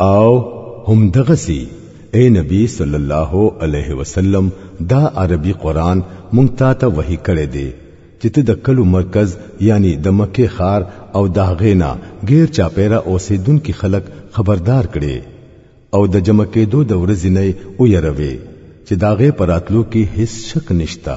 او هم دغه سي اے نبی صلی الله علیه وسلم دا عربي قران مونږ تا ته وحی کړی دی چې ته د کلو مرکز یعنی د مکه خار او دا غینا غیر چاپیرا اوسیدونکو خلک خبردار کړي او د جمع کېدو د ورځې نه او يروي چې داغه پراتلو کې هیڅ شک نشتا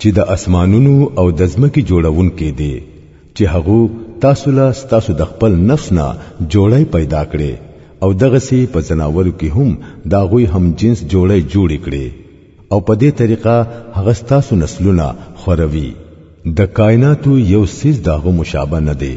چې د اسمانونو او د ځمکې جوړون کې دی چې هغه تاسو له تاسو د خپل نفس نه جوړی پیدا کړي او دغه سي په زناورو کې هم دا غوي هم جنس جوړی جوړ کړي او په دې طریقه هغه تاسو نسلونه خوروي د کائناتو یو سیز داغه مشابه نه دی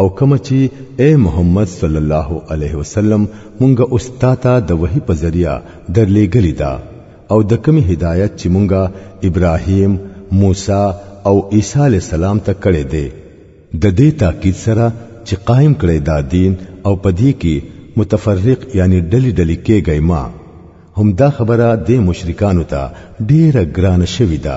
او کوم چې اے محمد صلی الله علیه وسلم مونږه استاد د وحی په ذریعہ درلېګلی دا او د کوم هدایت چې مونږه ابراهیم موسی او عیسی علی السلام ته کړې دي د دې تاکید سره چې قائم کړي دا دین او پدې کې متفرق یعنی ډلې ډلې کېږي ما هم دا خبره د مشرکانو ته ډیره ګران شوی ده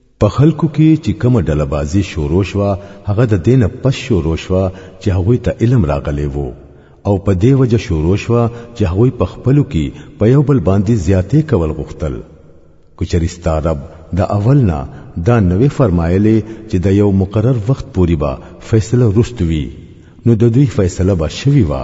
په خلکو کې چې کومه ډله بازي شروع شوه هغه د دینه پس شروع شوه چې هغوی ته علم راغلی وو او په دې وجه شروع شوه چې هغوی په خپلو کې په یو بل باندې زیاتې کول غوښتل کچری ستا رب د اول نه دا نوې فرمایلې چې د یو مقرر وخت پوري به فیصله رستوي نو د دوی فیصله به شوي وه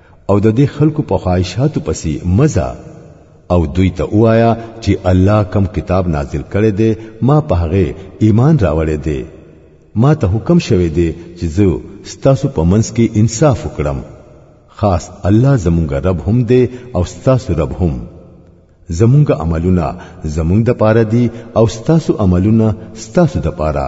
او د دې خلکو په خواهشاتو پسې مزه او دوی ته وایا چې الله کم کتاب نازل کړي دي ما په هغه ایمان راوړې دي ما ته حکم شوه دي چې زه ستاسو په منځ کې انصاف وکړم خاص الله زمونږ رب هم دی او ستاسو رب هم زمونږ عملونه زمونږ د پاره دي او ستاسو عملونه ستاسو د پاره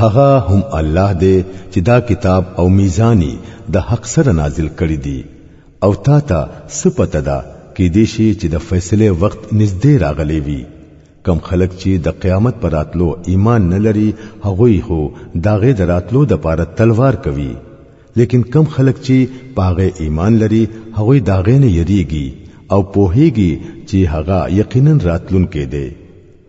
هغه هم الله دی چې دا کتاب او میزانی د حق سره نازل کړی دی او تا ته سپته ده کې دې شي چې د فیصله وخت نږدې راغلی وي کم خلک چې د قیامت پر راتلو ایمان نه لري هغوی هو داغه د راتلو د پاره تلوار کوي لیکن کم خلک چې پاغه ایمان لري هغوی داغه نه یریږي او پوهیږي چې هغه یقینا راتلون کې دی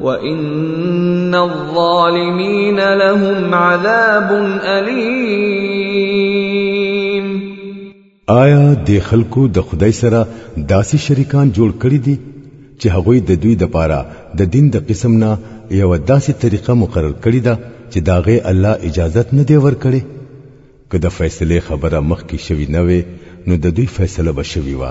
وان الظالمین لهم عذاب الیم آیا د خلکو د خدای سره داسې شریکان جوړ کړی دي چې هغوی د دوی د پاره د دین د قسم نه یو داسې طریقه مقرر کړی ده چې داغه الله اجازت نه دی ورکړي که د فیصله خبره مخکې شوی نه وي نو د دوی فیصله به شوی و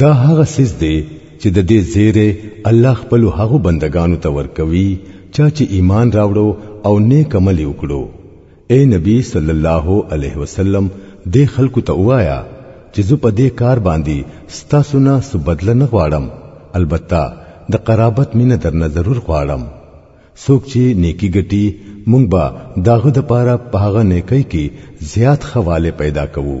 دا هغه سیز دی چې د دې زیره الله خپل هغه بندگانو ته ورکوي چا چې ایمان راوړو او نیک عمل وکړو اے نبی صلی الله علیه وسلم دې خلکو ته وایا چې زه په دې کار باندې ستاسو نه څه بدله نه غواړم البته د قرابت مینه درنه ضرور غواړم څوک چې نیکی ګټي مونږ به داغه د پاره په هغه نیکی کې زیات خواله پیدا کوو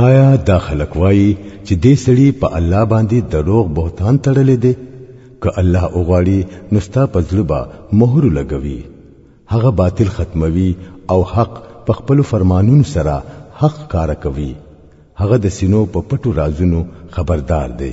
آیا دا خلک وایي چې دې سړي په الله باندې دروغ بهتان تړلې دي که الله اوغواړي نو ستا په زړه به مهر لګوي هغه باطل ختموي او حق په خپل فرمانونو سره حق کار کوي هغه د سينو په پټو رازونو خبردار دی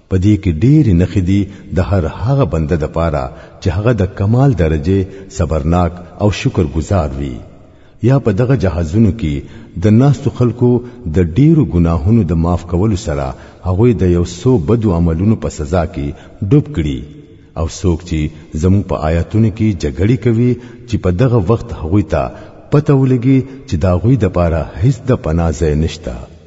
په دې کې ډېرې نښې دي د هر هغه بنده د پاره چې هغه د کمال درجه صبرناک او شکر گزار وي یا په دغه جهازونو کې د ناستو خلکو د ډیرو ګناهونو د معاف کولو سره هغه د یو سو بدو عملونو په سزا کې ډوب کړي او څوک چې زموږ په آیاتونو کې جګړې کوي چې په دغه وخت هغه ته پته ولګي چې دا غوي د پاره هیڅ د پناه ځای نشته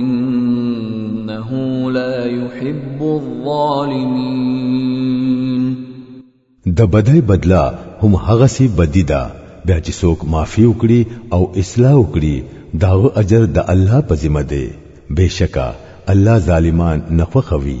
انه لا يحب الظالمين د بدای بدلا هم هغه سي بدی ده بیا چې څوک معافي وکړي او اصلاح وکړي داغه اجر د الله په ذمہ دی بهشکه الله ظالمان نه خوښوي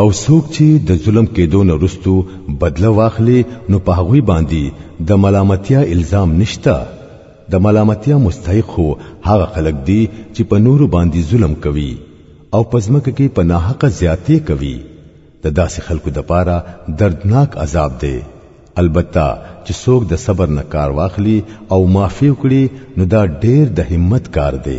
او څوک چې د ظلم کېدو نه رستو بدله واخلي نو په هغوی باندې د ملامتیا الزام نشته د ملامتیا مستحق خو هغه خلک دي چې په نورو باندې ظلم کوي او په ځمکه کې په ناحقه زیاتې کوي د داسې خلکو دپاره دردناک عذاب دی البته چې څوک د صبر نه کار واخلي او معافي وکړي نو دا ډېر د همت کار دی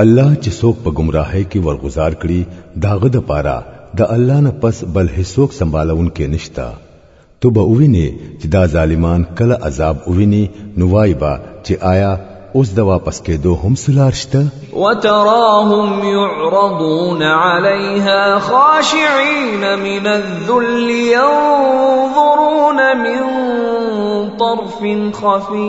الله چې څوک په گمراهۍ کې ورغزار کړي داغه د پاره د الله نه پس بل هیڅوک سنبالون کې نشتا تو به وویني چې دا ظالمان کله عذاب وویني نو وای با چې آیا اوس د واپس کېدو هم سلار شته وتراهم يعرضون عليها خاشعين من الذل ينظرون من طرف خفي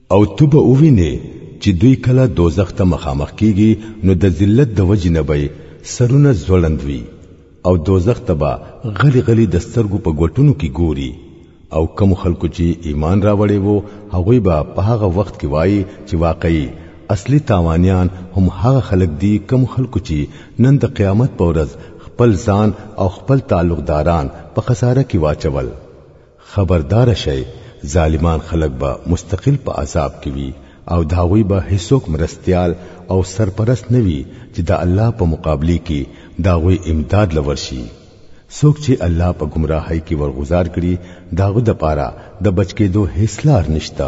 او ته به ووینې چې دوی کله دوزخ ته مخامخ کیږي نو د ذلت د وجې نه به سرونه ځوړند وي او دوزخ ته به غلی غلی د سترګو په ګوټونو کې ګوري او کوم خلکو چې ایمان راوړی وو هغوی به په هغه وخت کې وایي چې واقعي اصلي تاوانیان هم هغه خلک دي کوم خلکو چې نن د قیامت په ورځ خپل ځان او خپل تعلقداران په خساره کې واچول خبردار شئ ظالمان خلک به مستقل په عذاب کې وي او داوی به هیڅوک مرستیال او سرپرست نه وي چې د الله په مقابله کې داوی امداد لور شي څوک چې الله په گمراهۍ کې ورغزار کړي داغه د پاره د بچ کېدو هیڅ لار نشته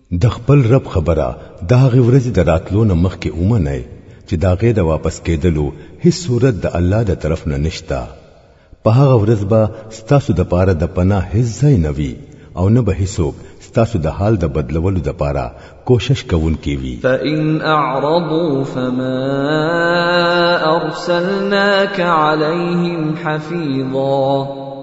د خپل رب خبره د هغې ورځې د راتلو نه مخکې ومنئ چې د هغې د واپس کېدلو هیڅ صورت د الله د طرف نه نشته په هغه ورځ به ستاسو د پاره د پناه هیڅ ځای نه وي او نه به هیڅوک ستاسو د حال د بدلولو د پاره کوشش کوونکی وي فإن أعرضوا فما أرسلناك عليهم حفيظا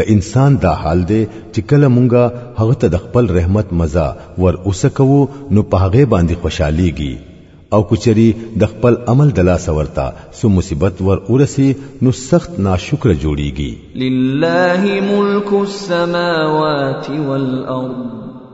د انسان دا حال دی چې کله مونږه هغه ته د خپل رحمت مزه ور اوسکو نو په هغه باندې خوشاليږي او کچري د خپل عمل د لاس ورته سو مصیبت ور اورسي نو سخت ناشکر جوړيږي لله ملک السماوات والارض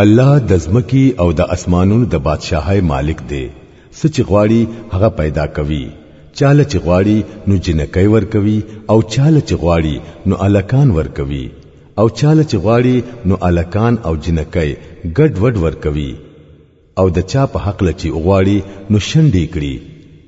الله د ځمکی او د اسمانونو د بادشاهي مالک دی سچ غواړي هغه پیدا کوي چاله چې غواړي نو جنکۍ ور کوي او چاله چې غواړي نو الکان ور کوي او چاله چې غواړي نو الکان او جنکۍ ګډ وډ ور کوي او د چا په حق لچي غواړي نو شنډي کړي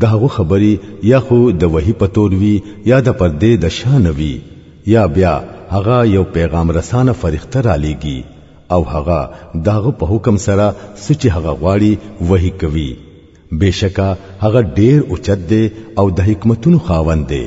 د هغو خبري یا خو د وحی په تور وی یا د پردې د شان وی یا بیا هغه یو پیغام رسانه فرښتہ را لېږي او هغه داغه په حکم سره سچ هغه غواړي وحی کوي بشکا هغه ډیر اوچت دی او د حکمتونو خاوند دی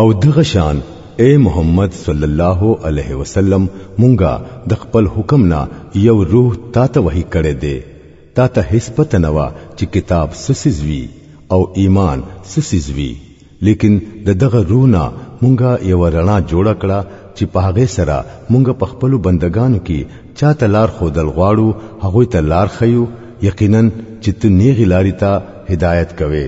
او دغه شان اے محمد صلی الله علیه وسلم مونږه د خپل حکم نه یو روح تا ته وحی کړی دی تا ته هیڅ پته نه وه چې کتاب سسیز وی او ایمان سسیز وی لیکن د دغه روح نه مونږه یو رڼا جوړه کړه چې په هغه سره مونږه په خپل بندگانو کې چاته لار خودل غواړو هغه ته لار خيو یقینا چې ته نیغی لاري ته هدایت کوي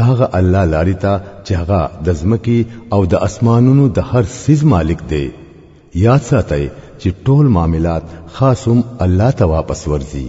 داغه الله لاري ته چې هغه د ځمکې او د اسمانونو د هر سیز مالک دی یاد ساتئ چې ټول معاملات خاصم الله ته واپس ورځي